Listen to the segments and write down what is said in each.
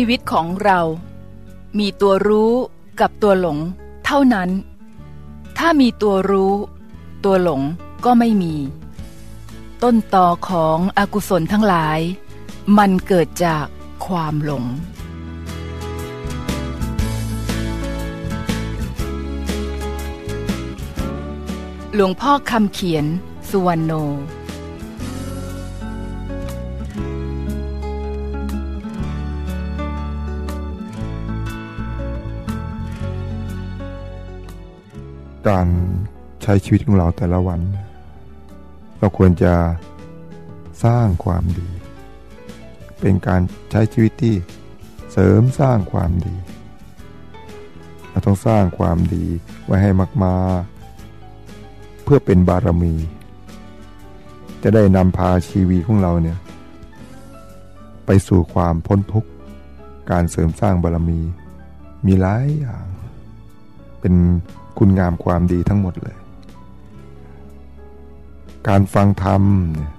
ชีวิตของเรา มีตัวรู้กับตัวหลง เท่านั้น ถ้ามีตัวรู้ ตัวหลงก็ไม่มี ต้นตอของอกุศลทั้งหลาย มันเกิดจากความหลงหลวงพ่อคำเขียน สุวรรณโน การใช้ชีวิตของเราแต่ละวัน เราควรจะสร้างความดี เป็นการใช้ชีวิตที่เสริมสร้างความดี เราต้องสร้างความดีไว้ให้มากๆเพื่อเป็นบารมี จะได้นำพาชีวิตของเราเนี่ยไปสู่ความพ้นทุกข์ การเสริมสร้างบารมี มีหลายอย่าง เป็น คุณงามความดีทั้งหมดเลย การฟังธรรมเนี่ย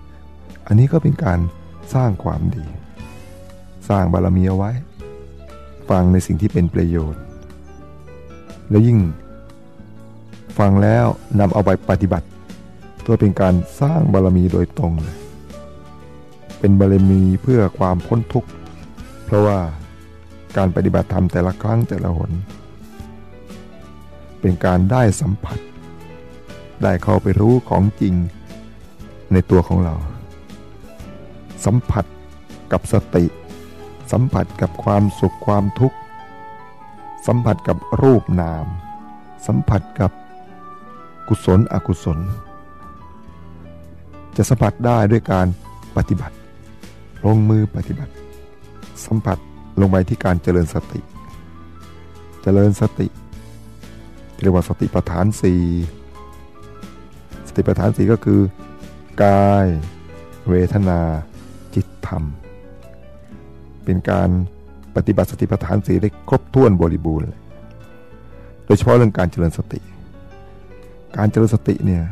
อันนี้ก็เป็นการสร้างความดี สร้างบารมีเอาไว้ ฟังในสิ่งที่เป็นประโยชน์ แล้วยิ่งฟังแล้วนำเอาไปปฏิบัติเพื่อเป็นการสร้างบารมีโดยตรงเลย เป็นบารมีเพื่อความพ้นทุกข์ เพราะว่าการปฏิบัติธรรมแต่ละครั้งแต่ละหน เป็นการได้สัมผัส ได้เข้าไปรู้ของจริงในตัวของเรา สัมผัสกับสติ สัมผัสกับความสุขความทุกข์ สัมผัสกับรูปนาม สัมผัสกับกุศลอกุศล จะสัมผัสได้ด้วยการปฏิบัติ ลงมือปฏิบัติ สัมผัสลงไปที่การเจริญสติ เจริญสติ เรียกว่าสติปัฏฐานสี่สติปัฏฐานสี่ก็คือ กาย เวทนา จิตธรรม เป็นการปฏิบัติสติปัฏฐานสี่ได้ครบถ้วนบริบูรณ์โดยเฉพาะเรื่องการเจริญสติ การเจริญสติเนี่ย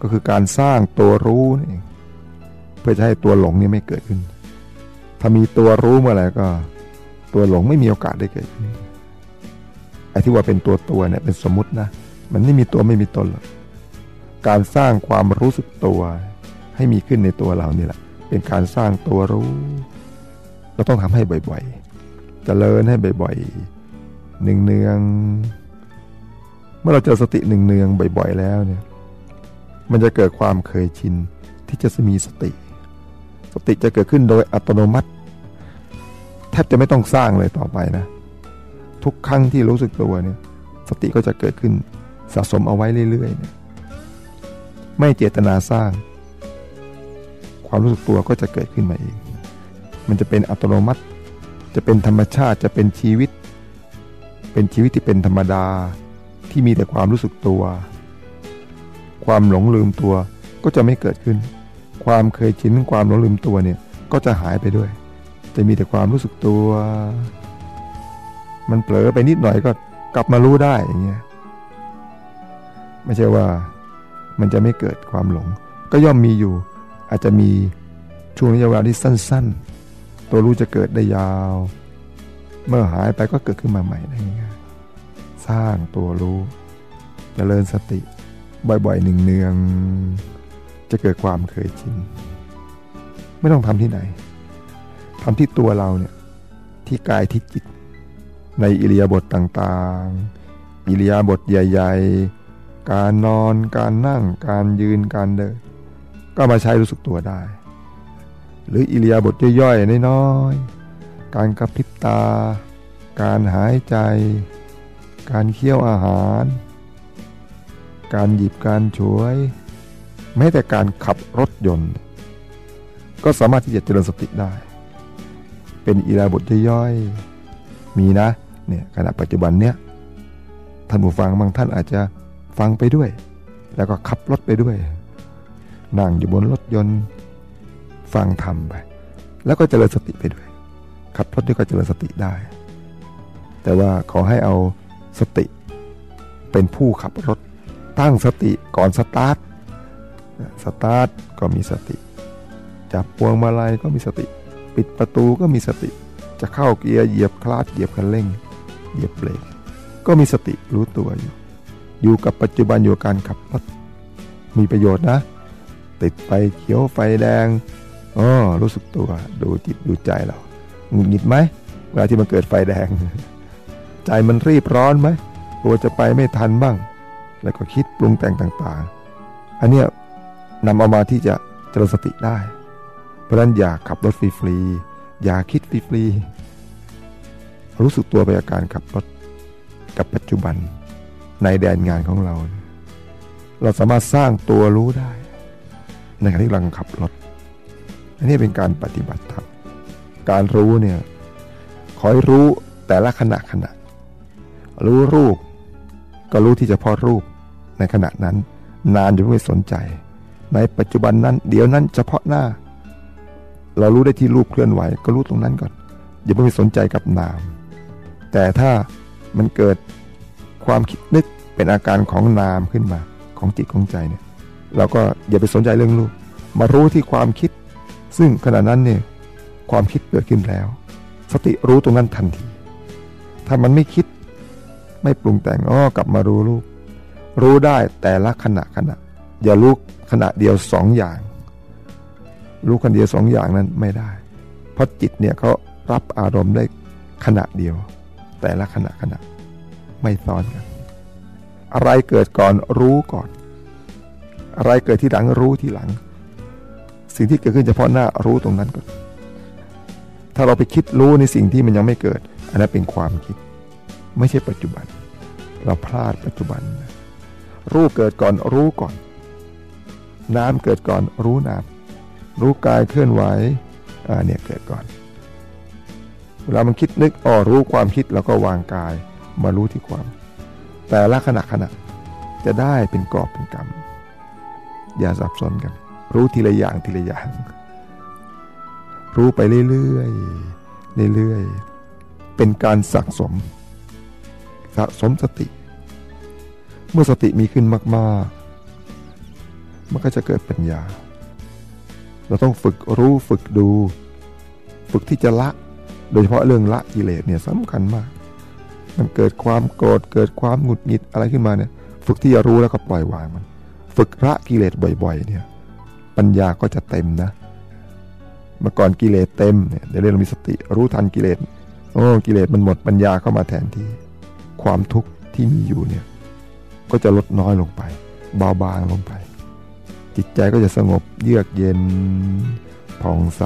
ก็คือการสร้างตัวรู้นี่เพื่อจะให้ตัวหลงนี่ไม่เกิดขึ้น ถ้ามีตัวรู้เมื่อไหร่ก็ ตัวหลงไม่มีโอกาสได้เกิดขึ้น ที่ว่าเป็นตัวตัวเนี่ยเป็นสมมตินะมันไม่มีตัวไม่มีตนหรอกการสร้างความรู้สึกตัวให้มีขึ้นในตัวเรานี่แหละ เป็นการสร้างตัวรู้ เราต้องทำให้บ่อยๆจเจริญให้บ่อยๆหนึ่งเนือง เมื่อเราเจอสติหนึ่งเนืองบ่อยๆแล้วเนี่ย มันจะเกิดความเคยชินที่จะมีสติ สติจะเกิดขึ้นโดยอัตโนมัติ แทบจะไม่ต้องสร้างเลยต่อไปนะ ทุกครั้งที่รู้สึกตัวเนี่ยสติก็จะเกิดขึ้นสะสมเอาไว้เรื่อยๆเนี่ยไม่เจตนาสร้าง ความรู้สึกตัวก็จะเกิดขึ้นมาเอง มันจะเป็นอัตโนมัติ จะเป็นธรรมชาติจะเป็นชีวิต เป็นชีวิตที่เป็นธรรมดาที่มีแต่ความรู้สึกตัว ความหลงลืมตัวก็จะไม่เกิดขึ้น ความเคยชินความหลงลืมตัวเนี่ยก็จะหายไปด้วย จะมีแต่ความรู้สึกตัว มันเผลอไปนิดหน่อยก็กลับมารู้ได้อย่างเงี้ยไม่ใช่ว่ามันจะไม่เกิดความหลง ก็ย่อมมีอยู่ อาจจะมีช่วงระยะเวลาที่สั้น ๆ ตัวรู้จะเกิดได้ยาว เมื่อหายไปก็เกิดขึ้นมาใหม่ได้ง่ายสร้างตัวรู้จเจริญสติ บ่อยๆหนึ่งเนืองจะเกิดความเคยชินไม่ต้องทำที่ไหนทำที่ตัวเราเนี่ยที่กายที่จิต ในอิริยาบถต่างๆ อิริยาบถใหญ่ ๆ การนอน การนั่ง การยืน การเดิน ก็มาใช้รู้สึกตัวได้ หรืออิเลียบทย่อยๆ น้อยๆ การกระพริบตา การหายใจ การเคี้ยวอาหาร การหยิบการช่วย แม้แต่การขับรถยนต์ ก็สามารถที่จะเจริญสติได้ เป็นอิเลียบทย่อยๆ มีนะ เนี่ยขณะปัจจุบันเนี้ยท่านผู้ฟังบางท่านอาจจะฟังไปด้วย แล้วก็ขับรถไปด้วย นั่งอยู่บนรถยนต์ฟังทำไป แล้วก็เจริญสติไปด้วย ขับรถด้วยก็เจริญสติได้ แต่ว่าขอให้เอาสติเป็นผู้ขับรถตั้งสติก่อนสตาร์ทสตาร์ทก็มีสติ จับพวงมาลัยก็มีสติ ปิดประตูก็มีสติ จะเข้าเกียร์เหยียบคลาสเหยียบคันเร่ง เหยียบเบรกก็มีสติรู้ตัวอยู่ อยู่กับปัจจุบันอยู่การขับรถมีประโยชน์นะ ติดไฟเขียวไฟแดงอ๋อรู้สึกตัวดูจิตดูใจเราหงุดหงิดไหมเวลาที่มันเกิดไฟแดง ใจมันรีบร้อนไหมกลัวจะไปไม่ทันบ้าง แล้วก็คิดปรุงแต่งต่างๆ อันเนี้ยนำเอามาที่จะเจริญสติได้ เพราะฉะนั้นอย่าขับรถฟรีๆอย่าคิดฟรีๆ รู้สึกตัวไปอาการขับรถกับปัจจุบันในแดนงานของเรา เราสามารถสร้างตัวรู้ได้ ในขณะที่กำลังขับรถ อันนี้เป็นการปฏิบัติธรรมการรู้เนี่ยขอให้รู้แต่ละขณะขณะ รู้รูป ก็รู้ที่เฉพาะรูปในขณะนั้น นานจะไม่สนใจ ในปัจจุบันนั้น เดี๋ยวนั้นเฉพาะหน้า เรารู้ได้ที่รูปเคลื่อนไหว ก็รู้ตรงนั้นก่อนอย่าไปสนใจกับนาม แต่ถ้ามันเกิดความคิดนึกเป็นอาการของนามขึ้นมาของจิตของใจเนี่ยเราก็อย่าไปสนใจเรื่องรูปมารู้ที่ความคิด ซึ่งขณะนั้นเนี่ยความคิดเกิดขึ้นแล้ว สติรู้ตรงนั้นทันที ถ้ามันไม่คิดไม่ปรุงแต่งอ้อกลับมารู้รูป รู้ได้แต่ละขณะขณะ อย่ารู้ขณะเดียวสองอย่าง รู้ขณะเดียวสองอย่างนั้นไม่ได้ เพราะจิตเนี่ยเขารับอารมณ์ได้ขณะเดียว แต่ละขณะขณะไม่ซ้อนกัน อะไรเกิดก่อนรู้ก่อน อะไรเกิดที่หลังรู้ที่หลัง สิ่งที่เกิดขึ้นเฉพาะหน้ารู้ตรงนั้นก่อน ถ้าเราไปคิดรู้ในสิ่งที่มันยังไม่เกิด อันนั้นเป็นความคิด ไม่ใช่ปัจจุบัน เราพลาดปัจจุบัน รู้เกิดก่อนรู้ก่อน น้ำเกิดก่อนรู้น้ำรู้กายเคลื่อนไหวอ่าเนี่ยเกิดก่อน เวลามันคิดนึกอ๋อรู้ความคิดแล้วก็วางกายมารู้ที่ความ แต่ละขณะขณะจะได้เป็นกรอบเป็นกรรมอย่าสับสนกัน รู้ทีละอย่างทีละอย่าง รู้ไปเรื่อยๆเรื่อยๆเป็นการสะสม สะสมสติ เมื่อสติมีขึ้นมาก ๆ มันก็จะเกิดปัญญา เราต้องฝึกรู้ฝึกดู ฝึกที่จะละ โดยเฉพาะเรื่องละกิเลสเนี่ยสำคัญมาก มันเกิดความโกรธเกิดความหงุดหงิดอะไรขึ้นมาเนี่ยฝึกที่จะรู้แล้วก็ปล่อยวางมัน ฝึกละกิเลสบ่อย ๆ เนี่ย ปัญญาก็จะเต็มนะเมื่อก่อนกิเลสเต็มเนี่ยเดี๋ยวเรามีสติรู้ทันกิเลสโอ้กิเลสมันหมดปัญญาเข้ามาแทนที่ ความทุกข์ที่มีอยู่เนี่ยก็จะลดน้อยลงไป เบาบางลงไป จิตใจก็จะสงบเยือกเย็นผ่องใส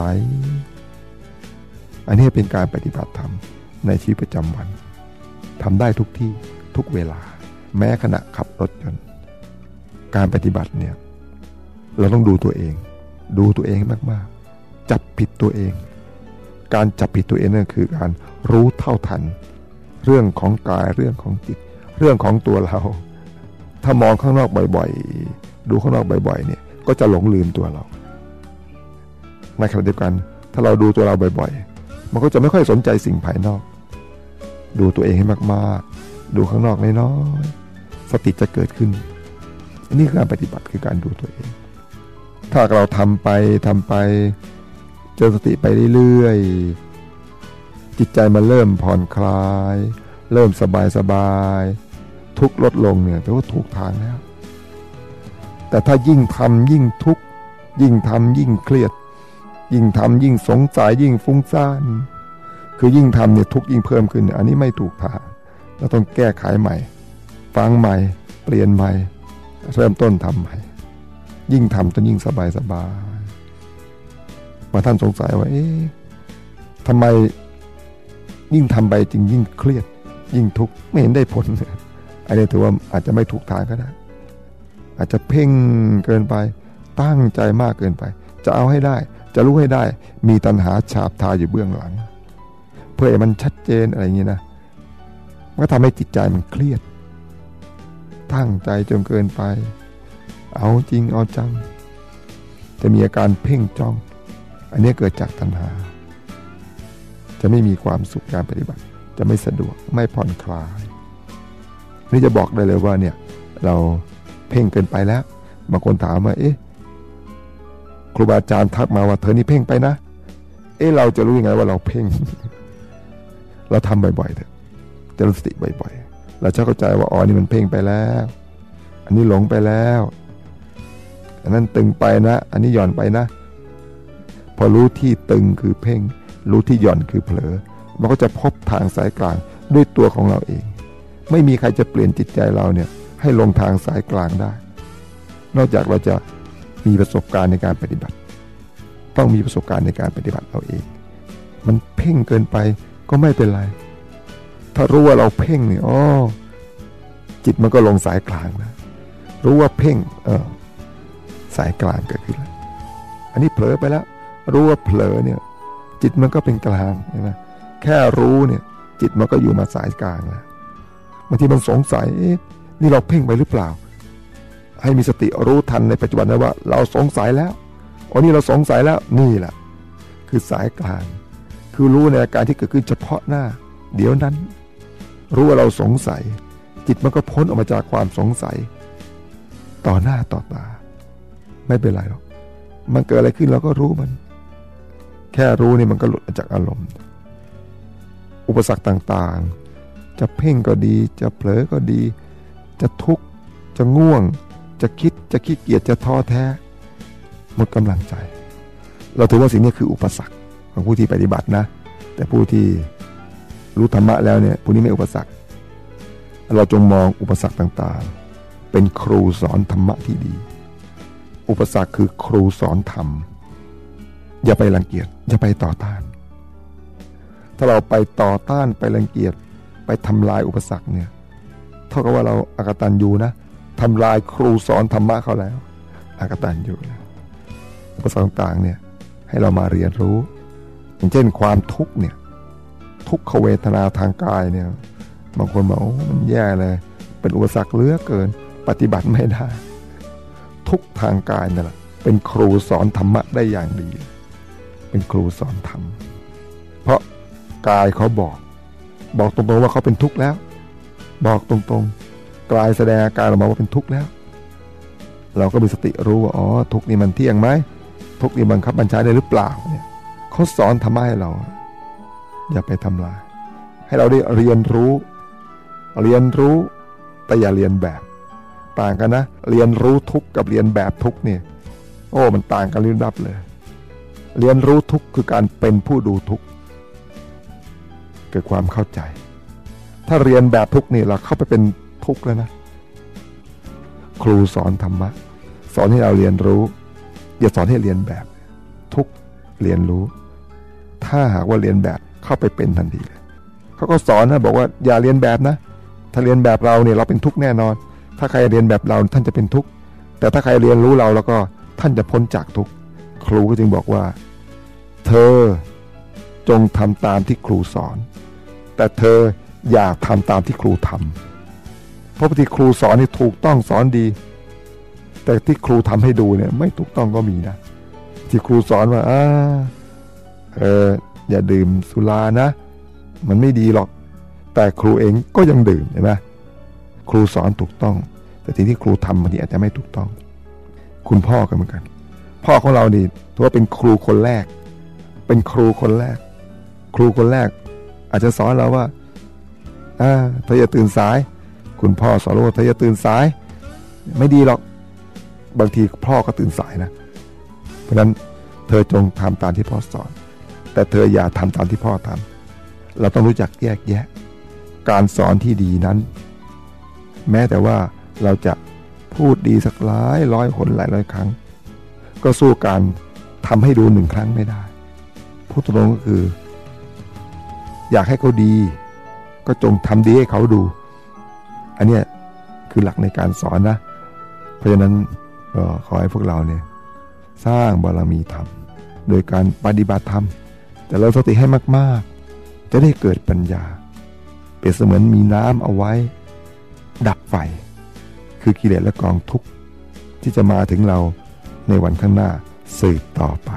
อันนี้เป็นการปฏิบัติธรรมในชีวิตประจำวันทำได้ทุกที่ทุกเวลา แม้ขณะขับรถยนต์การปฏิบัติเนี่ยเราต้องดูตัวเอง ดูตัวเองมากๆ จับผิดตัวเอง การจับผิดตัวเองนั่นคือการรู้เท่าทัน เรื่องของกายเรื่องของจิต เรื่องของตัวเรา ถ้ามองข้างนอกบ่อยๆ ดูข้างนอกบ่อยๆเนี่ยก็จะหลงลืมตัวเราในขณะเดียวกัน ถ้าเราดูตัวเราบ่อยๆ มันก็จะไม่ค่อยสนใจสิ่งภายนอก ดูตัวเองให้มากๆ ดูข้างนอกน้อยๆสติจะเกิดขึ้น นี่คือการปฏิบัติคือการดูตัวเอง ถ้าเราทำไปทำไป เจอสติไปเรื่อยๆ จิตใจมันเริ่มผ่อนคลาย เริ่มสบายสบายทุกลดลงเนี่ยแปลว่าถูกทางแล้ว แต่ถ้ายิ่งทำยิ่งทุกข์ยิ่งทำยิ่งเครียด ยิ่งทำยิ่งสงสัยยิ่งฟุ้งซ่าน คือยิ่งทำเนี่ยทุกยิ่งเพิ่มขึ้น อันนี้ไม่ถูกทางเราต้องแก้ไขใหม่ ฟังใหม่ เปลี่ยนใหม่ เริ่มต้นทำใหม่ ยิ่งทำจนยิ่งสบายสบายมาท่านสงสัยว่า เอ๊ะทำไมยิ่งทำไปจริงยิ่งเครียด ยิ่งทุกข์ไม่เห็นได้ผลอันนี้ถือว่าอาจจะไม่ถูกทางก็ได้ อาจจะเพ่งเกินไปตั้งใจมากเกินไป จะเอาให้ได้ จะรู้ให้ได้มีตัณหาฉาบทาอยู่เบื้องหลัง เพื่อให้มันชัดเจนอะไรอย่างนี้นะมันก็ทำให้จิตใจมันเครียด ตั้งใจจนเกินไป เอาจริงเอาจัง จะมีอาการเพ่งจ้อง อันนี้เกิดจากตัณหา จะไม่มีความสุขการปฏิบัติ จะไม่สะดวกไม่ผ่อนคลาย นี่จะบอกได้เลยว่าเนี่ยเราเพ่งเกินไปแล้วบางคนถามว่าเอ๊ะ ครูบาอาจารย์ทักมาว่าเธอนี่เพ่งไปนะ เอ๊ะเราจะรู้ยังไงว่าเราเพ่ง เราทำบ่อยๆเถอะเจริญสติบ่อยๆ เราจะเข้าใจว่าอ๋อนี่มันเพ่งไปแล้ว อันนี้หลงไปแล้วอันนั้นตึงไปนะ อันนี้หย่อนไปนะ พอรู้ที่ตึงคือเพ่ง รู้ที่หย่อนคือเผลอ มันก็จะพบทางสายกลางด้วยตัวของเราเอง ไม่มีใครจะเปลี่ยนจิตใจเราเนี่ยให้ลงทางสายกลางได้ นอกจากเราจะ มีประสบการณ์ในการปฏิบัติ ต้องมีประสบการณ์ในการปฏิบัติเราเอง มันเพ่งเกินไปก็ไม่เป็นไร ถ้ารู้ว่าเราเพ่งเนี่ยอ๋อจิตมันก็ลงสายกลางนะรู้ว่าเพ่งเออสายกลางเกิดขึ้นแล้วอันนี้เผลอไปแล้ว รู้ว่าเผลอเนี่ย จิตมันก็เป็นกลางใช่ไหมแค่รู้เนี่ย จิตมันก็อยู่มาสายกลางแล้วบางทีมันสงสัยนี่เราเพ่งไปหรือเปล่า ให้มีสติรู้ทันในปัจจุบันนะว่า เราสงสัยแล้วอันนี้เราสงสัยแล้วนี่แหละคือสายกลาง คือรู้ในอาการที่เกิดขึ้นเฉพาะหน้า เดี๋ยวนั้น รู้ว่าเราสงสัย จิตมันก็พ้นออกมาจากความสงสัย ต่อหน้าต่อตา ไม่เป็นไรหรอกมันเกิดอะไรขึ้นเราก็รู้มัน แค่รู้นี่มันก็หลุดจากอารมณ์ อุปสรรคต่างๆ จะเพ่งก็ดี จะเผลอก็ดี จะทุกข์จะง่วง จะคิดจะขี้เกียจจะท้อแท้ หมดกำลังใจ เราถือว่าสิ่งนี้คืออุปสรรคของผู้ที่ปฏิบัตินะ แต่ผู้ที่รู้ธรรมะแล้วเนี่ยผู้นี้ไม่อุปสรรค เราจงมองอุปสรรคต่างๆ เป็นครูสอนธรรมะที่ดี อุปสรรคคือครูสอนธรรม อย่าไปรังเกียจอย่าไปต่อต้าน ถ้าเราไปต่อต้านไปรังเกียจไปทำลายอุปสรรคเนี่ยเท่ากับว่าเราอากตันยูนะ ทำลายครูสอนธรรมะเขาแล้วอากตันอยู่นะอุปสรรคต่างๆเนี่ยให้เรามาเรียนรู้ อย่างเช่นความทุกข์เนี่ยทุกขเวทนาทางกายเนี่ยบางคนบอกโอ้มันแย่เลย เป็นอุปสรรคเลือเกิน ปฏิบัติไม่ได้ ทุกทางกายนั่นแหละเป็นครูสอนธรรมะได้อย่างดี เป็นครูสอนธรรม เพราะกายเขาบอก บอกตรงๆว่าเขาเป็นทุกข์แล้ว บอกตรงๆ กายแสดงอาการออกมาว่าเป็นทุกข์แล้ว เราก็มีสติรู้ว่าอ๋อทุกข์นี่มันเที่ยงไหมทุกข์นี่บังคับบัญชาได้หรือเปล่าเนี่ยเขาสอนธรรมะให้เรา อย่าไปทำลาย ให้เราได้เรียนรู้ เรียนรู้แต่อย่าเรียนแบบ ต่างกันนะ เรียนรู้ทุกข์กับเรียนแบบทุกข์เนี่ยโอ้มันต่างกันลิบลับเลย เรียนรู้ทุกข์คือการเป็นผู้ดูทุกข์เกิดความเข้าใจ ถ้าเรียนแบบทุกข์นี่เราเข้าไปเป็น ทุกแล้วนะ ครูสอนธรรมะ สอนให้เราเรียนรู้ อย่าสอนให้เรียนแบบ ทุกเรียนรู้ ถ้าหากว่าเรียนแบบเข้าไปเป็นทันทีเลยเขาก็สอนนะบอกว่าอย่าเรียนแบบนะ ถ้าเรียนแบบเราเนี่ยเราเป็นทุกแน่นอน ถ้าใครเรียนแบบเราท่านจะเป็นทุกข์แต่ถ้าใครเรียนรู้เราแล้วก็ท่านจะพ้นจากทุกข์ครูก็จึงบอกว่า เธอจงทำตามที่ครูสอน แต่เธออย่าทำตามที่ครูทำ เพราะบางทีครูสอนนี่ถูกต้องสอนดี แต่ที่ครูทำให้ดูเนี่ย ไม่ถูกต้องก็มีนะที่ครูสอนว่าอ่าเอออย่าดื่มสุรานะ มันไม่ดีหรอก แต่ครูเองก็ยังดื่มเห็นไหมครูสอนถูกต้อง แต่สิ่งที่ครูทำบางทีอาจจะไม่ถูกต้อง คุณพ่อก็เหมือนกัน พ่อของเรานี่ถือว่าเป็นครูคนแรก เป็นครูคนแรก ครูคนแรก อาจจะสอนเราว่าอ่าเธออย่าตื่นสาย คุณพ่อสอนว่าเธออย่าตื่นสาย ไม่ดีหรอกบางทีพ่อก็ตื่นสายนะ เพราะนั้นเธอจงทำตามที่พ่อสอน แต่เธออย่าทำตามที่พ่อทำเราต้องรู้จักแยกแยะ การสอนที่ดีนั้น แม้แต่ว่าเราจะพูดดีสักหลายร้อยคนหลายร้อยครั้ง ก็สู้การทำให้ดูหนึ่งครั้งไม่ได้พูดตรงก็คือ อยากให้เขาดี ก็จงทำดีให้เขาดู อันนี้คือหลักในการสอนนะ เพราะฉะนั้นก็ขอให้พวกเราเนี่ยสร้างบารมีธรรม โดยการปฏิบัติธรรม แต่เราสติให้มากๆ จะได้เกิดปัญญา เปรียบเสมือนมีน้ำเอาไว้ ดับไฟ คือกิเลสและกองทุกข์ที่จะมาถึงเราในวันข้างหน้าสืบต่อไป